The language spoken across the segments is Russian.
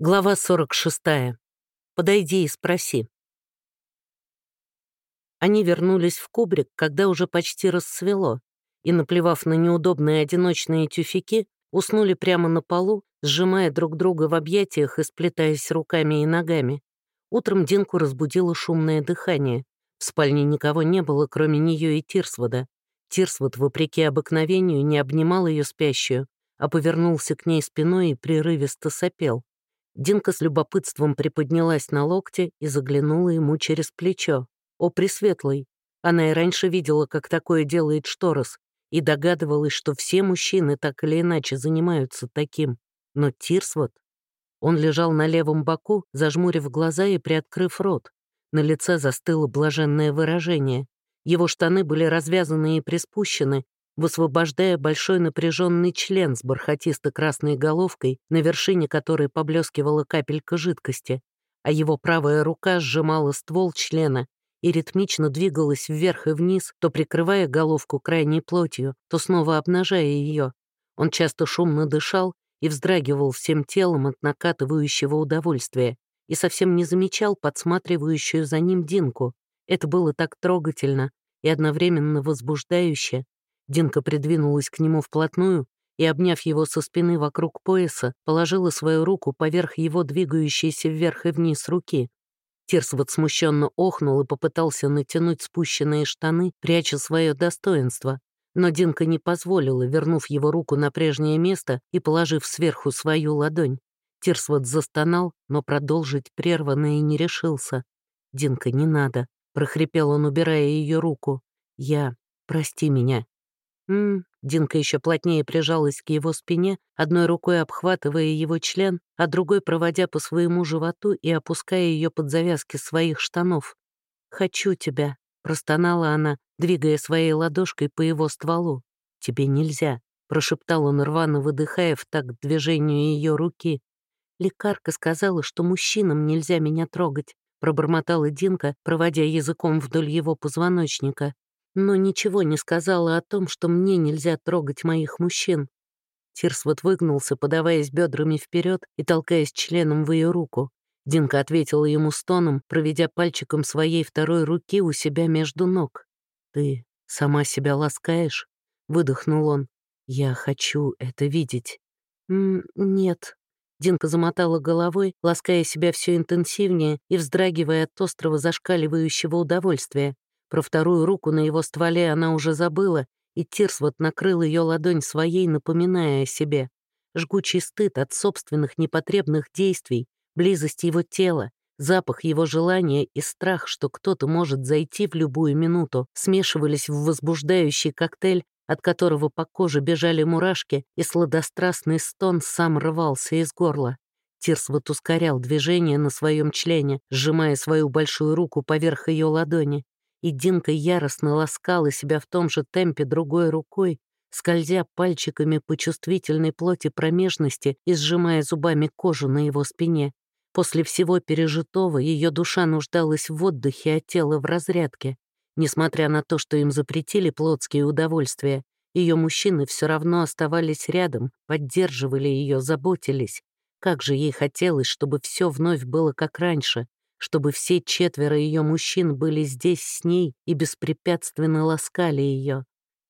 Глава 46. Подойди и спроси. Они вернулись в кубрик, когда уже почти рассвело, и, наплевав на неудобные одиночные тюфяки, уснули прямо на полу, сжимая друг друга в объятиях и сплетаясь руками и ногами. Утром Динку разбудило шумное дыхание. В спальне никого не было, кроме нее и Тирсвода. Тирсвод, вопреки обыкновению, не обнимал ее спящую, а повернулся к ней спиной и прерывисто сопел. Динка с любопытством приподнялась на локте и заглянула ему через плечо. О, Пресветлый! Она и раньше видела, как такое делает Шторос, и догадывалась, что все мужчины так или иначе занимаются таким. Но Тирсвот... Он лежал на левом боку, зажмурив глаза и приоткрыв рот. На лице застыло блаженное выражение. Его штаны были развязаны и приспущены, высвобождая большой напряженный член с бархатисто-красной головкой, на вершине которой поблескивала капелька жидкости, а его правая рука сжимала ствол члена и ритмично двигалась вверх и вниз, то прикрывая головку крайней плотью, то снова обнажая ее. Он часто шумно дышал и вздрагивал всем телом от накатывающего удовольствия и совсем не замечал подсматривающую за ним Динку. Это было так трогательно и одновременно возбуждающе, Динка придвинулась к нему вплотную и, обняв его со спины вокруг пояса, положила свою руку поверх его двигающейся вверх и вниз руки. Тирсвот смущенно охнул и попытался натянуть спущенные штаны, пряча свое достоинство. Но Динка не позволила, вернув его руку на прежнее место и положив сверху свою ладонь. Тирсвот застонал, но продолжить прерванно и не решился. «Динка, не надо», — прохрипел он, убирая ее руку. «Я... Прости меня, М, Динка еще плотнее прижалась к его спине, одной рукой обхватывая его член, а другой проводя по своему животу и опуская ее под завязки своих штанов. «Хочу тебя», — простонала она, двигая своей ладошкой по его стволу. «Тебе нельзя», — прошептал он рвано, выдыхая в такт движению ее руки. «Лекарка сказала, что мужчинам нельзя меня трогать», — пробормотала Динка, проводя языком вдоль его позвоночника но ничего не сказала о том, что мне нельзя трогать моих мужчин. Тирсвот выгнулся, подаваясь бедрами вперед и толкаясь членом в ее руку. Динка ответила ему стоном, проведя пальчиком своей второй руки у себя между ног. «Ты сама себя ласкаешь?» — выдохнул он. «Я хочу это видеть». «М «Нет». Динка замотала головой, лаская себя все интенсивнее и вздрагивая от острого зашкаливающего удовольствия. Про вторую руку на его стволе она уже забыла, и Тирсвот накрыл ее ладонь своей, напоминая о себе. Жгучий стыд от собственных непотребных действий, близость его тела, запах его желания и страх, что кто-то может зайти в любую минуту, смешивались в возбуждающий коктейль, от которого по коже бежали мурашки, и сладострастный стон сам рвался из горла. Тирсвот ускорял движение на своем члене, сжимая свою большую руку поверх ее ладони и Динка яростно ласкала себя в том же темпе другой рукой, скользя пальчиками по чувствительной плоти промежности и сжимая зубами кожу на его спине. После всего пережитого ее душа нуждалась в отдыхе, а тело в разрядке. Несмотря на то, что им запретили плотские удовольствия, ее мужчины все равно оставались рядом, поддерживали ее, заботились. Как же ей хотелось, чтобы все вновь было как раньше, чтобы все четверо ее мужчин были здесь с ней и беспрепятственно ласкали ее.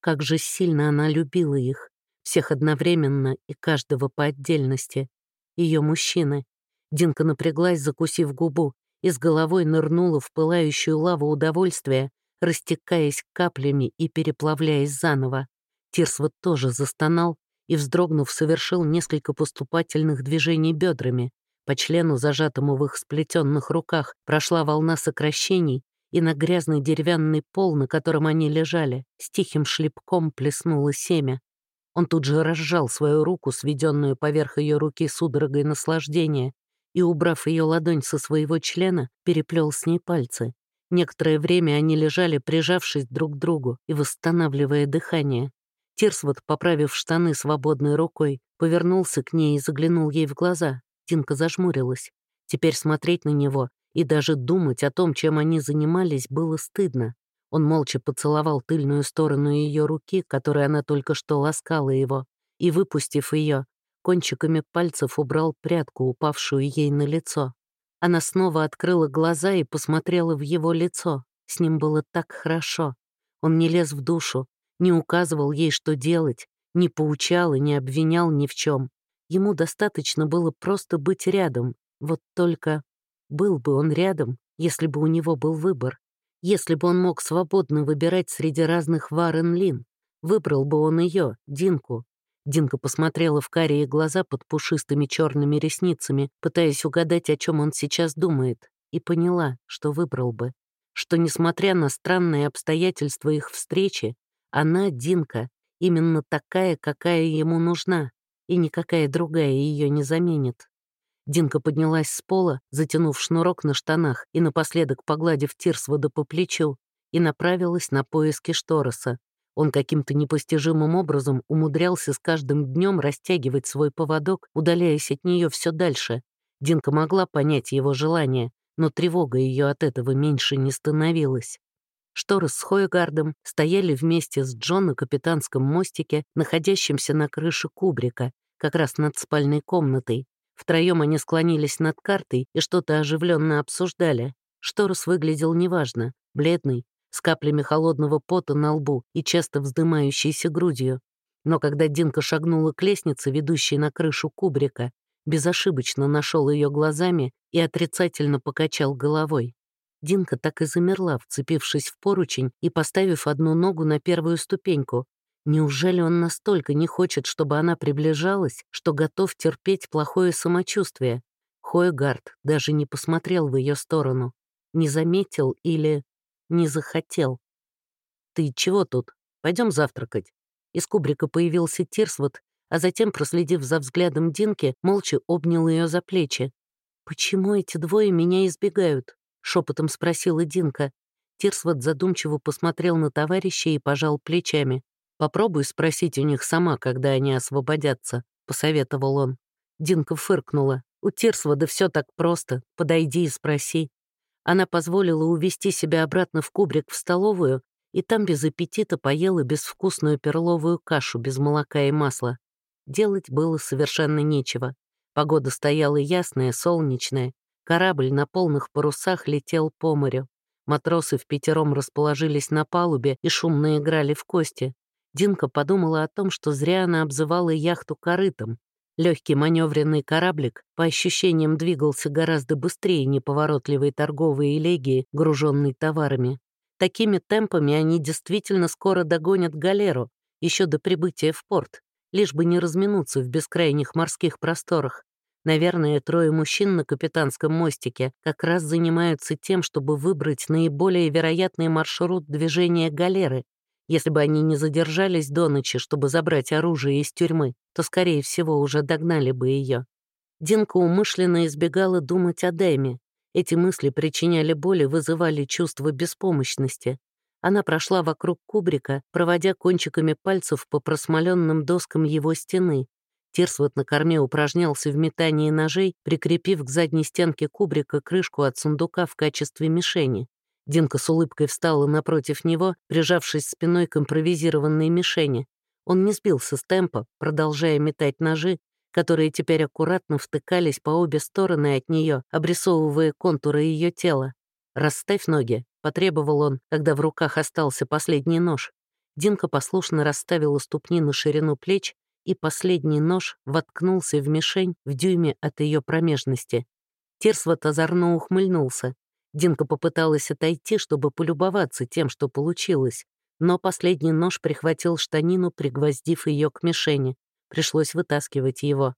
Как же сильно она любила их, всех одновременно и каждого по отдельности. Ее мужчины. Динка напряглась, закусив губу, и с головой нырнула в пылающую лаву удовольствия, растекаясь каплями и переплавляясь заново. Тирсвот тоже застонал и, вздрогнув, совершил несколько поступательных движений бедрами, по члену, зажатому в их сплетенных руках, прошла волна сокращений, и на грязный деревянный пол, на котором они лежали, с тихим шлепком плеснуло семя. Он тут же разжал свою руку, сведенную поверх ее руки судорогой наслаждения, и, убрав ее ладонь со своего члена, переплел с ней пальцы. Некоторое время они лежали, прижавшись друг к другу и восстанавливая дыхание. Тирсвот, поправив штаны свободной рукой, повернулся к ней и заглянул ей в глаза. Тинка зажмурилась. Теперь смотреть на него и даже думать о том, чем они занимались, было стыдно. Он молча поцеловал тыльную сторону ее руки, которой она только что ласкала его, и, выпустив ее, кончиками пальцев убрал прядку, упавшую ей на лицо. Она снова открыла глаза и посмотрела в его лицо. С ним было так хорошо. Он не лез в душу, не указывал ей, что делать, не поучал и не обвинял ни в чем. Ему достаточно было просто быть рядом. Вот только был бы он рядом, если бы у него был выбор. Если бы он мог свободно выбирать среди разных Варен Лин. Выбрал бы он ее, Динку. Динка посмотрела в карие глаза под пушистыми черными ресницами, пытаясь угадать, о чем он сейчас думает, и поняла, что выбрал бы. Что, несмотря на странные обстоятельства их встречи, она, Динка, именно такая, какая ему нужна, и никакая другая ее не заменит. Динка поднялась с пола, затянув шнурок на штанах и напоследок погладив Тирсвода по плечу, и направилась на поиски Штороса. Он каким-то непостижимым образом умудрялся с каждым днем растягивать свой поводок, удаляясь от нее все дальше. Динка могла понять его желание, но тревога ее от этого меньше не становилась. Шторы с Хойгардом стояли вместе с Джон на капитанском мостике, находящемся на крыше кубрика, как раз над спальной комнатой. Втроем они склонились над картой и что-то оживленно обсуждали. Шторос выглядел неважно, бледный, с каплями холодного пота на лбу и часто вздымающейся грудью. Но когда Динка шагнула к лестнице, ведущей на крышу кубрика, безошибочно нашел ее глазами и отрицательно покачал головой. Динка так и замерла, вцепившись в поручень и поставив одну ногу на первую ступеньку. Неужели он настолько не хочет, чтобы она приближалась, что готов терпеть плохое самочувствие? Хойгард даже не посмотрел в ее сторону. Не заметил или не захотел. «Ты чего тут? Пойдем завтракать». Из кубрика появился Тирсвот, а затем, проследив за взглядом Динки, молча обнял ее за плечи. «Почему эти двое меня избегают?» Шепотом спросила Динка. Тирсвот задумчиво посмотрел на товарища и пожал плечами. «Попробуй спросить у них сама, когда они освободятся», — посоветовал он. Динка фыркнула. «У Тирсвода все так просто. Подойди и спроси». Она позволила увести себя обратно в кубрик в столовую, и там без аппетита поела безвкусную перловую кашу без молока и масла. Делать было совершенно нечего. Погода стояла ясная, солнечная, Корабль на полных парусах летел по морю. Матросы в пятером расположились на палубе и шумно играли в кости. Динка подумала о том, что зря она обзывала яхту корытом. Легкий маневренный кораблик, по ощущениям, двигался гораздо быстрее неповоротливой торговой элегии, груженной товарами. Такими темпами они действительно скоро догонят галеру, еще до прибытия в порт, лишь бы не разминуться в бескрайних морских просторах. Наверное, трое мужчин на капитанском мостике как раз занимаются тем, чтобы выбрать наиболее вероятный маршрут движения галеры. Если бы они не задержались до ночи, чтобы забрать оружие из тюрьмы, то, скорее всего, уже догнали бы ее. Динка умышленно избегала думать о Дэме. Эти мысли причиняли боль и вызывали чувство беспомощности. Она прошла вокруг кубрика, проводя кончиками пальцев по просмоленным доскам его стены, Тирсвот на корме упражнялся в метании ножей, прикрепив к задней стенке кубрика крышку от сундука в качестве мишени. Динка с улыбкой встала напротив него, прижавшись спиной к импровизированной мишени. Он не сбился с темпа, продолжая метать ножи, которые теперь аккуратно втыкались по обе стороны от нее, обрисовывая контуры ее тела. «Расставь ноги», — потребовал он, когда в руках остался последний нож. Динка послушно расставила ступни на ширину плеч и последний нож воткнулся в мишень в дюйме от ее промежности. Терсвот озорно ухмыльнулся. Динка попыталась отойти, чтобы полюбоваться тем, что получилось, но последний нож прихватил штанину, пригвоздив ее к мишени. Пришлось вытаскивать его.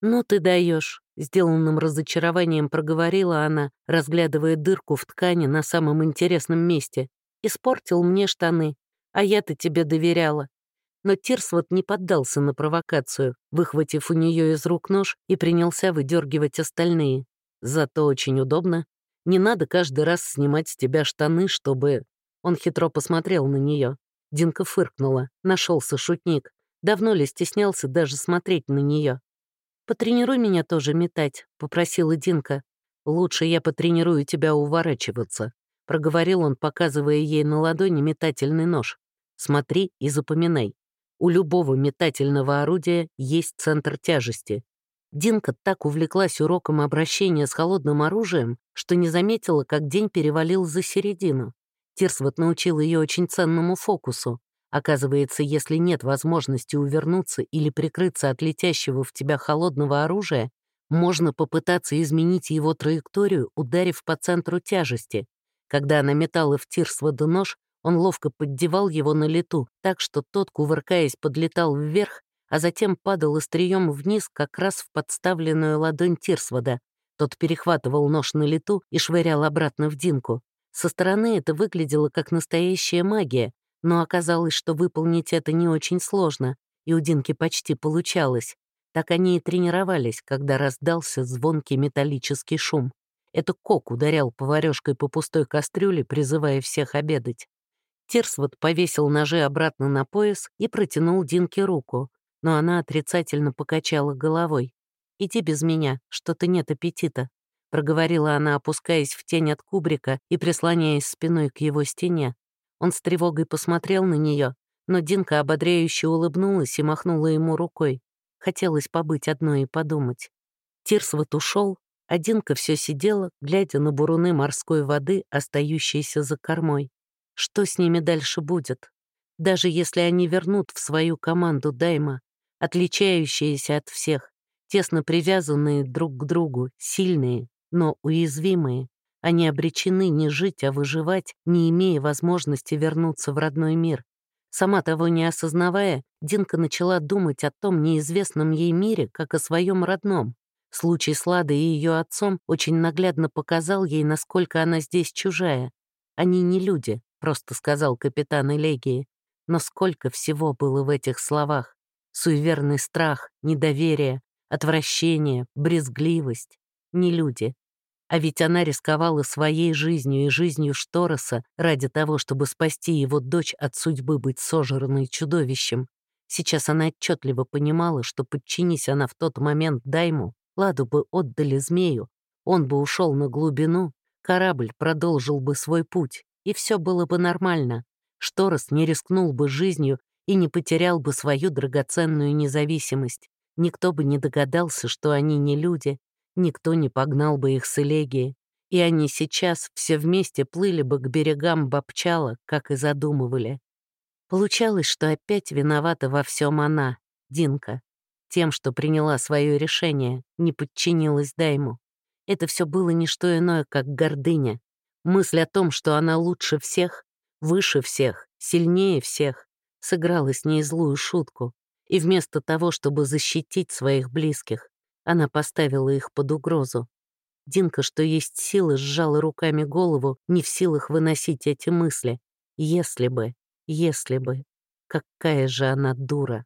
«Ну ты даешь, сделанным разочарованием проговорила она, разглядывая дырку в ткани на самом интересном месте. «Испортил мне штаны, а я-то тебе доверяла. Но Тирсвот не поддался на провокацию, выхватив у нее из рук нож и принялся выдергивать остальные. Зато очень удобно. Не надо каждый раз снимать с тебя штаны, чтобы... Он хитро посмотрел на нее. Динка фыркнула. Нашелся шутник. Давно ли стеснялся даже смотреть на нее? «Потренируй меня тоже метать», — попросила Динка. «Лучше я потренирую тебя уворачиваться», — проговорил он, показывая ей на ладони метательный нож. «Смотри и запоминай. У любого метательного орудия есть центр тяжести. Динка так увлеклась уроком обращения с холодным оружием, что не заметила, как день перевалил за середину. Тирсвот научил ее очень ценному фокусу. Оказывается, если нет возможности увернуться или прикрыться от летящего в тебя холодного оружия, можно попытаться изменить его траекторию, ударив по центру тяжести. Когда она метала в Тирсвода нож, он ловко поддевал его на лету, так что тот, кувыркаясь, подлетал вверх, а затем падал острием вниз как раз в подставленную ладонь Тирсвода. Тот перехватывал нож на лету и швырял обратно в Динку. Со стороны это выглядело как настоящая магия, но оказалось, что выполнить это не очень сложно, и у Динки почти получалось. Так они и тренировались, когда раздался звонкий металлический шум. Это Кок ударял поварёшкой по пустой кастрюле, призывая всех обедать. Тирсвот повесил ножи обратно на пояс и протянул Динке руку но она отрицательно покачала головой. «Иди без меня, что-то нет аппетита», — проговорила она, опускаясь в тень от кубрика и прислоняясь спиной к его стене. Он с тревогой посмотрел на нее, но Динка ободряюще улыбнулась и махнула ему рукой. Хотелось побыть одной и подумать. Тирсвот ушел, а Динка все сидела, глядя на буруны морской воды, остающиеся за кормой. Что с ними дальше будет? Даже если они вернут в свою команду Дайма, отличающиеся от всех, тесно привязанные друг к другу, сильные, но уязвимые. Они обречены не жить, а выживать, не имея возможности вернуться в родной мир. Сама того не осознавая, Динка начала думать о том неизвестном ей мире, как о своем родном. Случай с Ладой и ее отцом очень наглядно показал ей, насколько она здесь чужая. «Они не люди», — просто сказал капитан Элегии. Но сколько всего было в этих словах суеверный страх, недоверие, отвращение, брезгливость. Не люди. А ведь она рисковала своей жизнью и жизнью Штороса ради того, чтобы спасти его дочь от судьбы быть сожранной чудовищем. Сейчас она отчетливо понимала, что подчинись она в тот момент Дайму, Ладу бы отдали змею, он бы ушел на глубину, корабль продолжил бы свой путь, и все было бы нормально. Шторос не рискнул бы жизнью и не потерял бы свою драгоценную независимость. Никто бы не догадался, что они не люди, никто не погнал бы их с элегии, и они сейчас все вместе плыли бы к берегам Бобчала, как и задумывали. Получалось, что опять виновата во всем она, Динка, тем, что приняла свое решение, не подчинилась Дайму. Это все было не что иное, как гордыня. Мысль о том, что она лучше всех, выше всех, сильнее всех, сыграла с ней злую шутку, и вместо того, чтобы защитить своих близких, она поставила их под угрозу. Динка, что есть силы, сжала руками голову, не в силах выносить эти мысли. Если бы, если бы, какая же она дура.